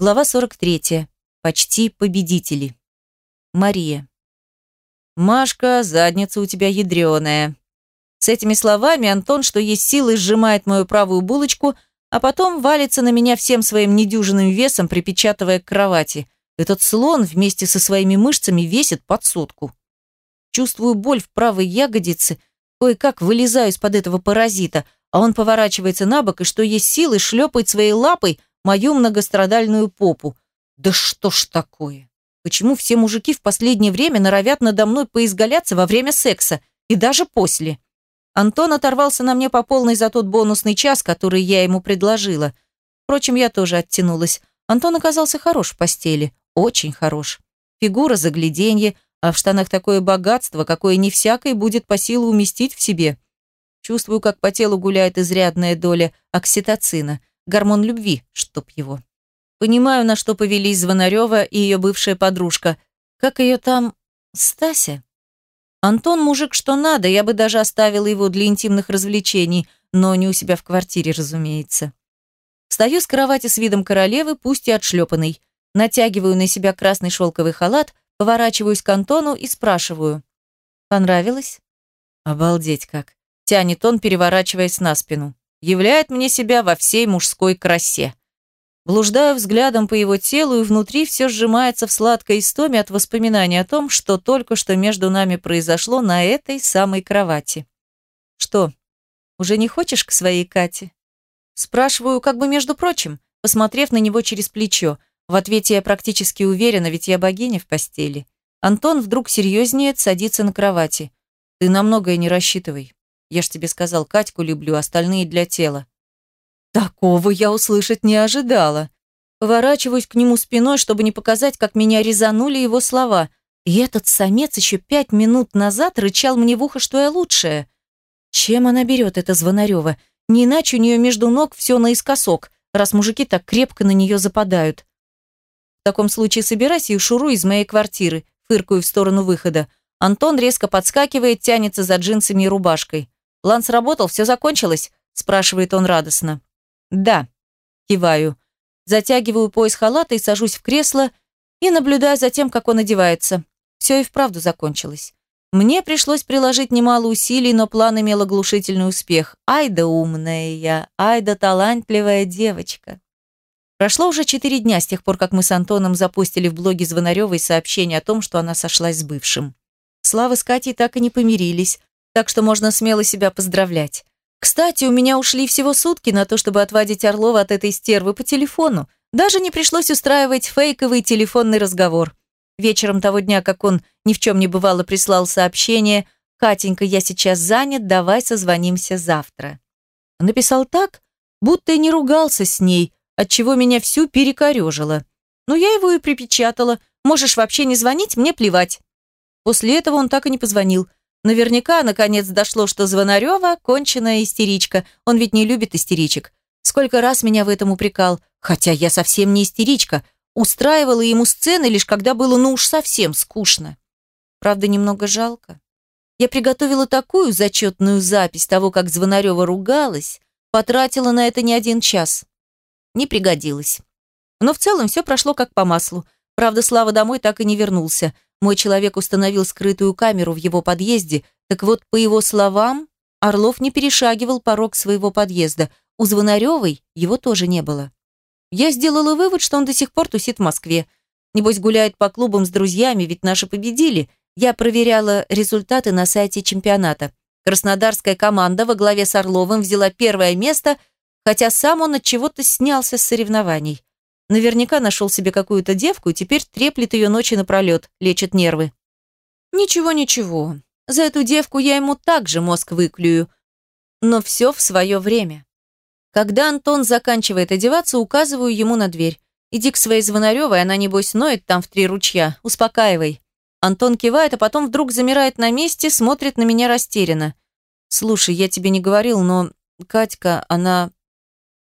Глава 43. Почти победители. Мария. «Машка, задница у тебя ядреная». С этими словами Антон, что есть силы, сжимает мою правую булочку, а потом валится на меня всем своим недюжинным весом, припечатывая к кровати. Этот слон вместе со своими мышцами весит под сотку. Чувствую боль в правой ягодице, кое-как вылезаю из-под этого паразита, а он поворачивается на бок и, что есть силы, шлепает своей лапой мою многострадальную попу. Да что ж такое? Почему все мужики в последнее время норовят надо мной поизгаляться во время секса и даже после? Антон оторвался на мне по полной за тот бонусный час, который я ему предложила. Впрочем, я тоже оттянулась. Антон оказался хорош в постели, очень хорош. Фигура загляденье, а в штанах такое богатство, какое не всякой будет по силу уместить в себе. Чувствую, как по телу гуляет изрядная доля окситоцина, гормон любви, чтоб его. Понимаю, на что повелись Звонарева и ее бывшая подружка. Как ее там... Стася? Антон мужик что надо, я бы даже оставила его для интимных развлечений, но не у себя в квартире, разумеется. Встаю с кровати с видом королевы, пусть и отшлепанной. Натягиваю на себя красный шелковый халат, поворачиваюсь к Антону и спрашиваю. «Понравилось?» «Обалдеть как!» Тянет он, переворачиваясь на спину. Являет мне себя во всей мужской красе. Блуждаю взглядом по его телу, и внутри все сжимается в сладкой истоме от воспоминаний о том, что только что между нами произошло на этой самой кровати. «Что, уже не хочешь к своей Кате?» Спрашиваю, как бы между прочим, посмотрев на него через плечо. В ответе я практически уверена, ведь я богиня в постели. Антон вдруг серьезнеет, садится на кровати. «Ты на многое не рассчитывай. Я ж тебе сказал, Катьку люблю, остальные для тела». Такого я услышать не ожидала. Поворачиваюсь к нему спиной, чтобы не показать, как меня резанули его слова. И этот самец еще пять минут назад рычал мне в ухо, что я лучшая. Чем она берет, эта Звонарева? Не иначе у нее между ног все наискосок, раз мужики так крепко на нее западают. В таком случае собирайся и шуруй из моей квартиры, фыркаю в сторону выхода. Антон резко подскакивает, тянется за джинсами и рубашкой. «План сработал, все закончилось?» – спрашивает он радостно. «Да», – киваю. Затягиваю пояс халата и сажусь в кресло и наблюдаю за тем, как он одевается. Все и вправду закончилось. Мне пришлось приложить немало усилий, но план имел оглушительный успех. Ай да умная я, ай да талантливая девочка. Прошло уже четыре дня с тех пор, как мы с Антоном запустили в блоге Звонаревой сообщение о том, что она сошлась с бывшим. Слава с Катей так и не помирились, так что можно смело себя поздравлять. Кстати, у меня ушли всего сутки на то, чтобы отвадить Орлова от этой стервы по телефону. Даже не пришлось устраивать фейковый телефонный разговор. Вечером того дня, как он ни в чем не бывало прислал сообщение «Катенька, я сейчас занят, давай созвонимся завтра». Написал так, будто и не ругался с ней, отчего меня всю перекорежило. Но я его и припечатала. Можешь вообще не звонить, мне плевать. После этого он так и не позвонил. Наверняка, наконец, дошло, что Звонарева – конченая истеричка. Он ведь не любит истеричек. Сколько раз меня в этом упрекал. Хотя я совсем не истеричка. Устраивала ему сцены лишь когда было ну уж совсем скучно. Правда, немного жалко. Я приготовила такую зачетную запись того, как Звонарева ругалась, потратила на это не один час. Не пригодилось. Но в целом все прошло как по маслу. Правда, Слава домой так и не вернулся – мой человек установил скрытую камеру в его подъезде, так вот, по его словам, Орлов не перешагивал порог своего подъезда. У Звонаревой его тоже не было. Я сделала вывод, что он до сих пор тусит в Москве. Небось, гуляет по клубам с друзьями, ведь наши победили. Я проверяла результаты на сайте чемпионата. Краснодарская команда во главе с Орловым взяла первое место, хотя сам он от чего-то снялся с соревнований. Наверняка нашел себе какую-то девку и теперь треплет ее ночи напролет, лечит нервы. Ничего, ничего. За эту девку я ему также мозг выклюю. Но все в свое время. Когда Антон заканчивает одеваться, указываю ему на дверь. Иди к своей Звонаревой, она, небось, ноет там в три ручья. Успокаивай. Антон кивает, а потом вдруг замирает на месте, смотрит на меня растерянно. «Слушай, я тебе не говорил, но Катька, она...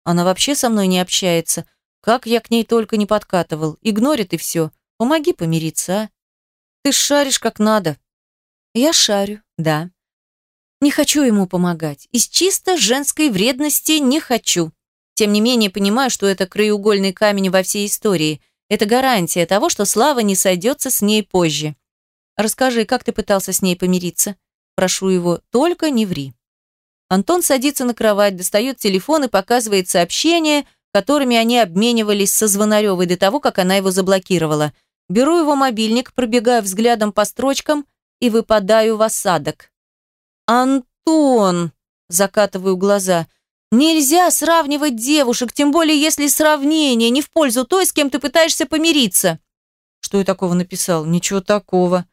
Она вообще со мной не общается. Как я к ней только не подкатывал. Игнорит и все. Помоги помириться, а? Ты шаришь как надо. Я шарю, да. Не хочу ему помогать. Из чисто женской вредности не хочу. Тем не менее, понимаю, что это краеугольный камень во всей истории. Это гарантия того, что Слава не сойдется с ней позже. Расскажи, как ты пытался с ней помириться? Прошу его, только не ври. Антон садится на кровать, достает телефон и показывает сообщения, которыми они обменивались со Звонаревой до того, как она его заблокировала. Беру его мобильник, пробегаю взглядом по строчкам и выпадаю в осадок. «Антон!» – закатываю глаза. «Нельзя сравнивать девушек, тем более если сравнение не в пользу той, с кем ты пытаешься помириться». «Что я такого написал? Ничего такого».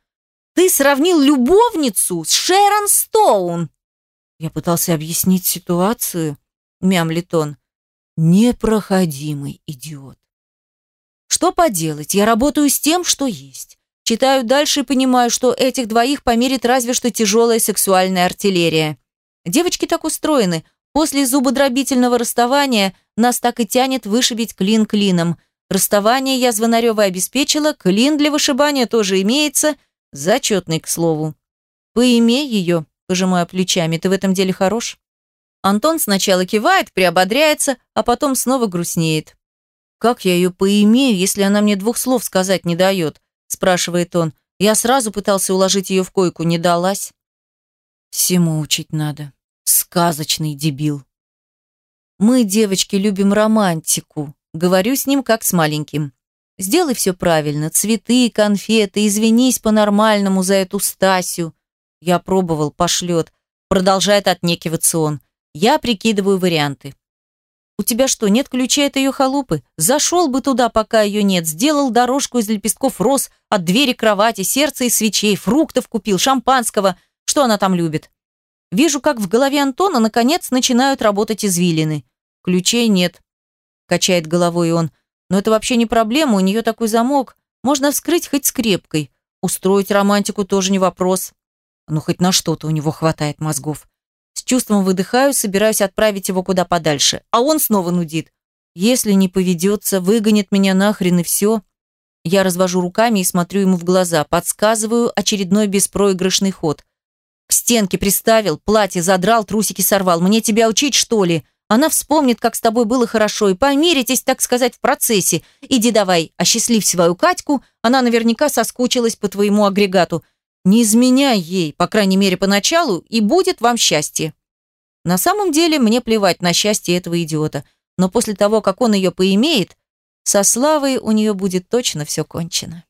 «Ты сравнил любовницу с Шерон Стоун!» Я пытался объяснить ситуацию, мямлит он. Непроходимый идиот. Что поделать, я работаю с тем, что есть. Читаю дальше и понимаю, что этих двоих померит разве что тяжелая сексуальная артиллерия. Девочки так устроены. После зубодробительного расставания нас так и тянет вышибить клин клином. Расставание я Звонаревой обеспечила, клин для вышибания тоже имеется, зачетный, к слову. Поимей ее, Пожимаю плечами. Ты в этом деле хорош? Антон сначала кивает, приободряется, а потом снова грустнеет. «Как я ее поимею, если она мне двух слов сказать не дает?» спрашивает он. Я сразу пытался уложить ее в койку, не далась. Всему учить надо. Сказочный дебил. Мы, девочки, любим романтику. Говорю с ним, как с маленьким. Сделай все правильно. Цветы, конфеты, извинись по-нормальному за эту Стасю. Я пробовал, пошлет. Продолжает отнекиваться он. Я прикидываю варианты. У тебя что, нет ключей от ее халупы? Зашел бы туда, пока ее нет. Сделал дорожку из лепестков роз от двери кровати, сердца и свечей, фруктов купил, шампанского. Что она там любит? Вижу, как в голове Антона наконец начинают работать извилины. Ключей нет. Качает головой он. Но это вообще не проблема, у нее такой замок. Можно вскрыть хоть скрепкой. Устроить романтику тоже не вопрос. Ну, хоть на что-то у него хватает мозгов. Чувством выдыхаю, собираюсь отправить его куда подальше. А он снова нудит. Если не поведется, выгонит меня нахрен и все. Я развожу руками и смотрю ему в глаза. Подсказываю очередной беспроигрышный ход. К стенке приставил, платье задрал, трусики сорвал. Мне тебя учить, что ли? Она вспомнит, как с тобой было хорошо, и помиритесь, так сказать, в процессе. Иди давай, осчастлив свою Катьку, она наверняка соскучилась по твоему агрегату. Не изменяй ей, по крайней мере, поначалу, и будет вам счастье. На самом деле, мне плевать на счастье этого идиота, но после того, как он ее поимеет, со славой у нее будет точно все кончено.